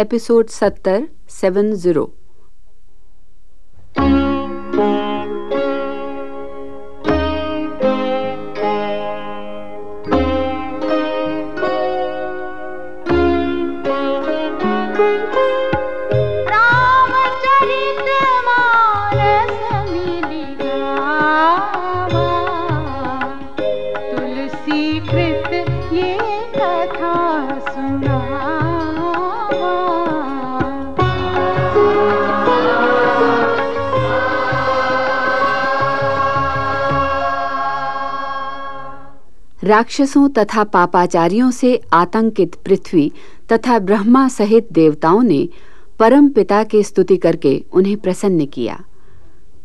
Episode सत्तर seven zero. राक्षसों तथा पापाचारियों से आतंकित पृथ्वी तथा ब्रह्मा सहित देवताओं ने परम पिता की स्तुति करके उन्हें प्रसन्न किया।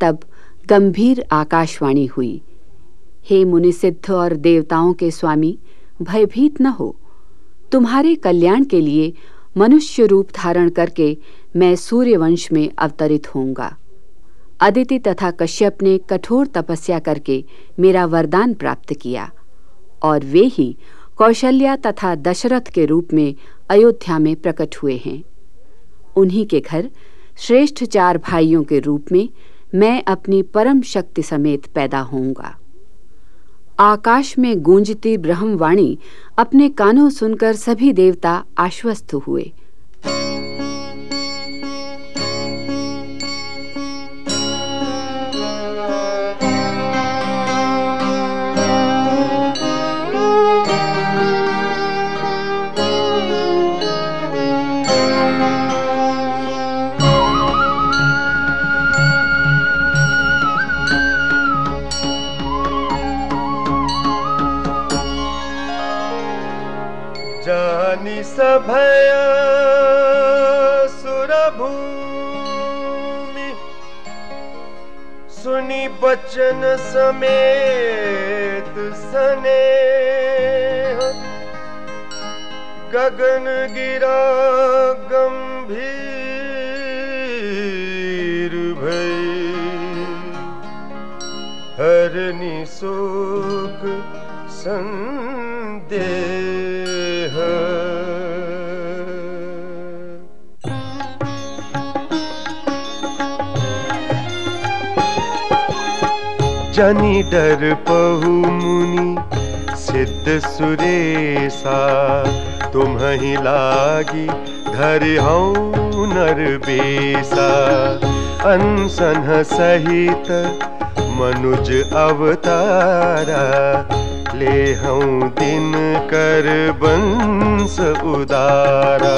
तब गंभीर आकाशवाणी हुई। हे मुनि सिद्ध और देवताओं के स्वामी, भयभीत न हो। तुम्हारे कल्याण के लिए मनुष्य रूप धारण करके मैं सूर्यवंश में अवतरित होऊँगा। अदिति तथा कश्यप ने कठोर तपस्या करके मेरा वरदान प्राप्त किया। और वे ही कौशल्या तथा दशरथ के रूप में अयोध्या में प्रकट हुए हैं। उन्हीं के घर श्रेष्ठ चार भाइयों के रूप में मैं अपनी परम शक्ति समेत पैदा होऊँगा। आकाश में गूंजती ब्रह्मवाणी अपने कानों सुनकर सभी देवता आश्वस्त हुए। जानी सभय सुरभूमि। सुनी बचन समेत सने गगन गिरा गंभीर भई हरनी शोक जनी डर पहु मुनि, सिद्ध सुरेशा तुम ही लागी धर नर बेसा। अनसन सहित मनुज अवतारा, ले हूँ दिन कर बंस उदारा।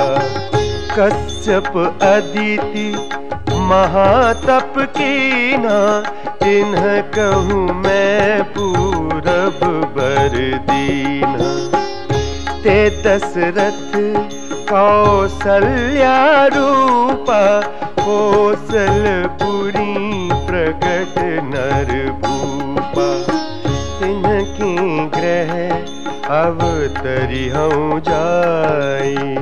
कश्यप अदिति महातप कीना इन्ह कहूँ मैं पूरब बर दीना ते दशरथ कौशल्या रूपा कौशल पुरी प्रकट नर भूपा इनकी ग्रह अवतरी हूँ जाई,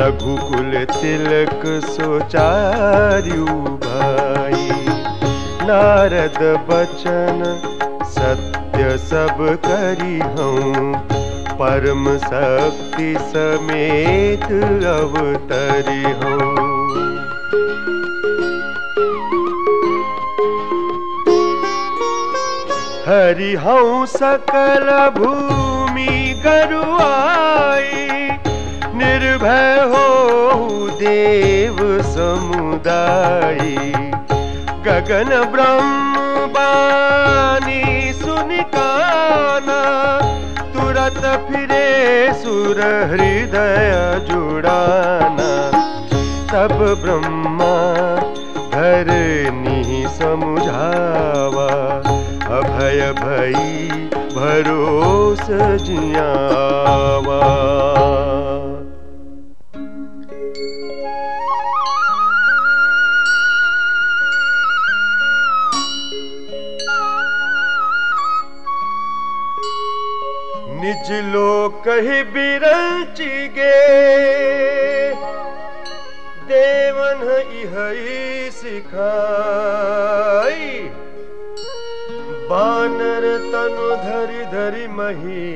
रघुकुल तिलक सोचार्यु भाई। नारद बचन, सत्य सब करी हूँ परम शक्ति समेत अवतरी हूँ हरि हूँ सकल भूमि गरुआई, निर्भय हो देव समुदायी गगन ब्रह्म बानी सुनिकाना तुरत फिरे सुर हृदय जुड़ाना। तब ब्रह्मा धरनी समुझावा, अभय भई भरोस जियावा। देवन इह सिखाई। बानर तनु धरि धरि मही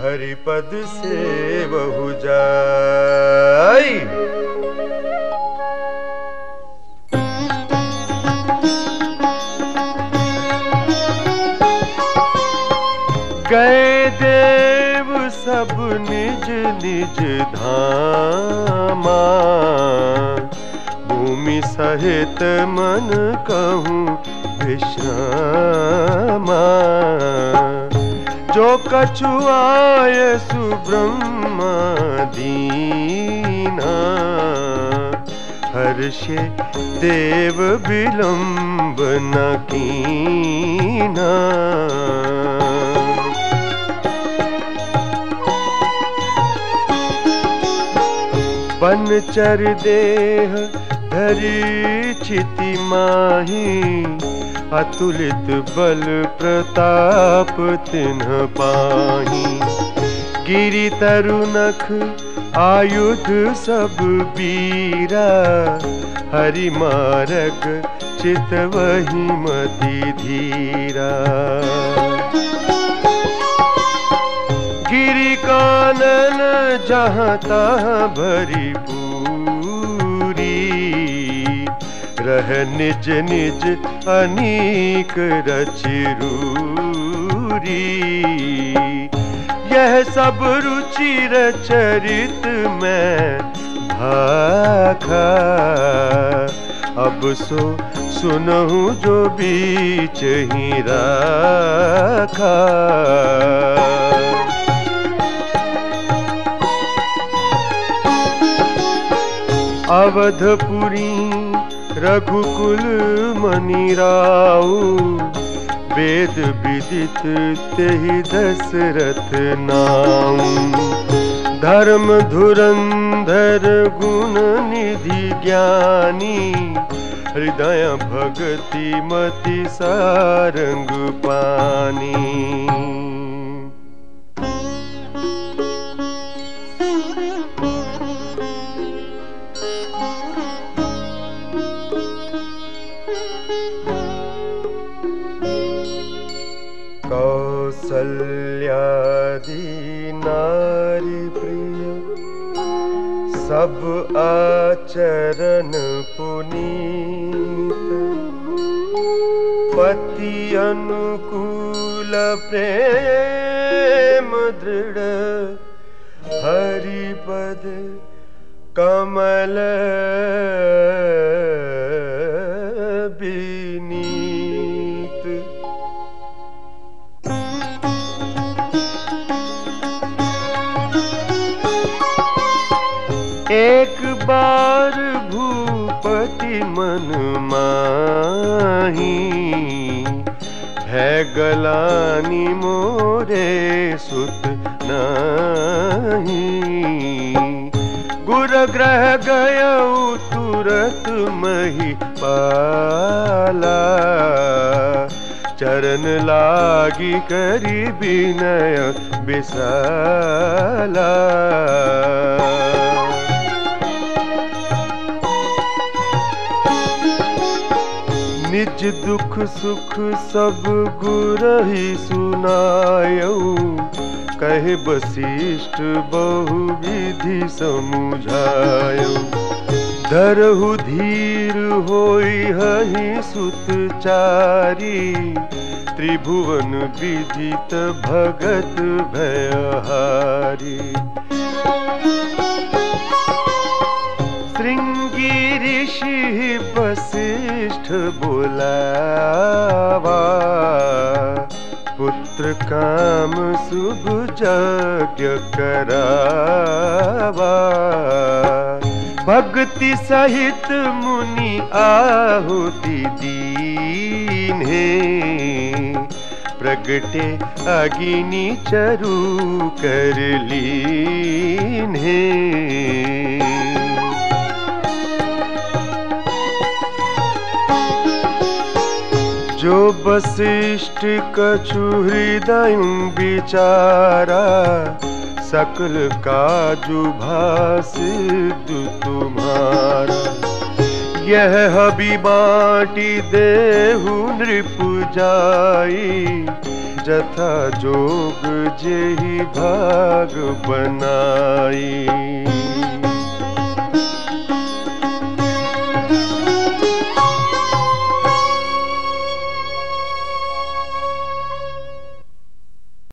हरिपद से बहु जाई। निज निज धामा। भूमि सहित मन कहूँ विश्रामा। जो कछुआय सुब्रह्मा दीना। हर्षे देव विलंब न कीना। बनचर देह, धरी छिति माही। अतुलित बल प्रताप तिन्ह पाही। गिरि तरुनख, आयुध सब बीरा। हरि मारग, चित वही मति धीरा। गिरि कानन जहाँ तहाँ भरी पूरी। रह निज निज अनीक रचिरूरी यह सब रुचिर चरित में भाखा। अब सो सुनहु जो बीच ही राखा। अवधपुरी रघुकुल मनि राऊ वेद विदित तेहि दशरथ नाम धर्म धुरंधर गुण निधि ज्ञानी, हृदय भगति मति सारंग पानी। कौसल्यादि नारी प्रिय सब आचरण पुनीत। पति अनुकूल प्रेम दृढ़ हरिपद कमल एक बार भूपति मन माही, है गलानी मोरे सुत नहीं। गुर ग्रह गय तुरत मही पाला, चरण लागी करी विनय बिसाला। निज दुख सुख सब गुरही सुनायऊ कहे वशिष्ठ बहु विधि समुझायऊ धरहु धीर हहि सुत चारी। त्रिभुवन विदित भगत भयहारी। श्रृंगी ऋषि वशिष्ठ बुलावा। पुत्र काम शुभ यज्ञ करावा। भक्ति सहित मुनि आहुति दीन प्रगटे अग्नि चरु कर लीन जो वशिष्ठ कछु हृदय बिचारा सकल काजु भासिद तुम्हारा। यह हबी बाटी देहु नृप जाई, जथा जोग जेहि भाग बनाई।